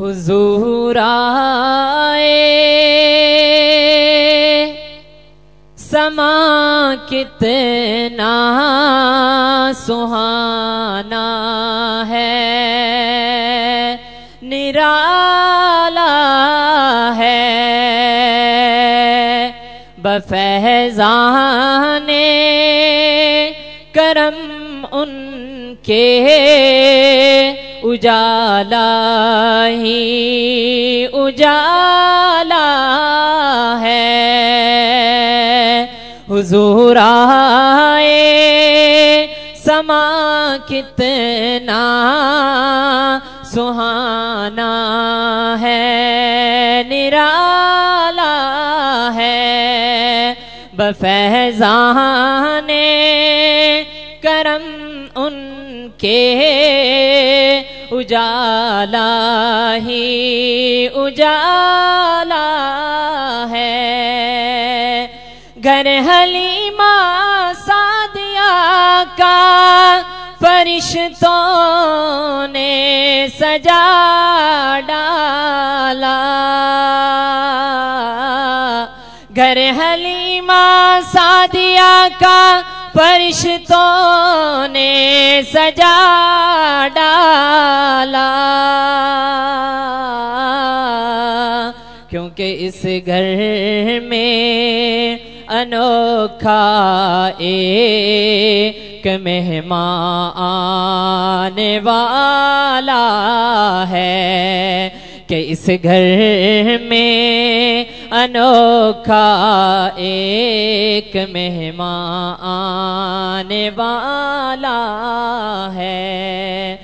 حضور آئے سما کتنا سہانا ہے نرالا ہے۔ بفیضان کرم ان کے اجالا ہی اجالا ہے۔ حضور آئے سما کتنا سہانا ہے نرالا ہے۔ بفیضان کرم ان کے اجالا ہی اجالا ہے۔ گھر حلیمہ سادیا کا فرشتوں نے سجا ڈالا۔ گھر حلیمہ سادیا کا فرشتوں نے سجا ڈالا۔ کیونکہ اس گھر میں انوکھا ایک مہمان آنے والا ہے کہ اس گھر میں انوکھا ایک مہمان آنے والا ہے۔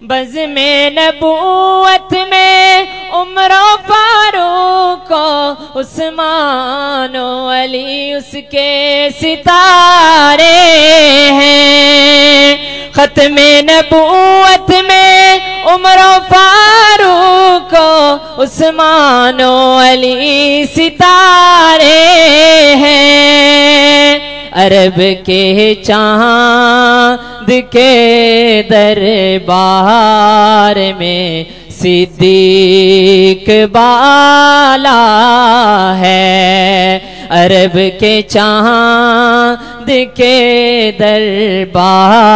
بز میں نبوت میں عمر و فاروق کو عثمان و علی اس کے ستارے ہیں۔ ختم نبوت میں عمر و فاروق عثمان و علی ستارے ہیں۔ عرب کے چاند کے دربار میں صدیق بالا ہے۔ عرب کے چاند کے دربار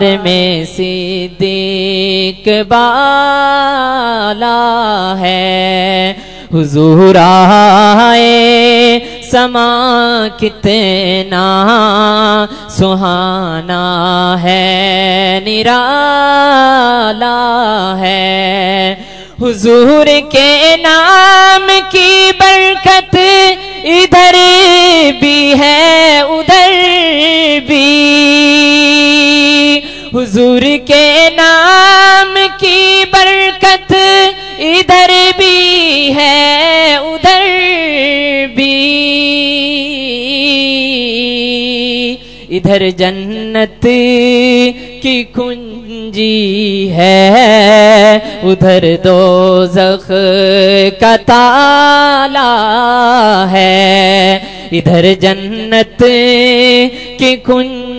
میں صدیق بالا ہے۔ حضور آئے، سما کتنا سہانا ہے، نرالا ہے۔ حضور کے نام کی حضور کے نام کی برکت ادھر بھی ہے، ادھر بھی۔ ادھر جنت کی کنجی ہے، ادھر دو زخ کا تالا ہے۔ ادھر جنت کی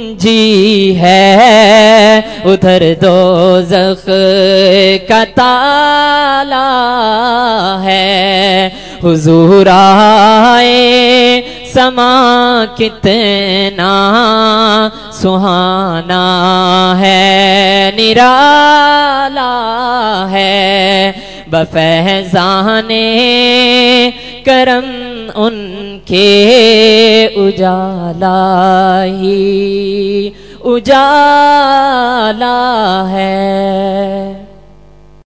کنجی ہے، ادھر دو زخ کا تالا ہے۔ حضور آئے، سما کتنا سہانا ہے، نرالا ہے۔ بفیضان کرم ان کے اجالا ہی اجالا ہے۔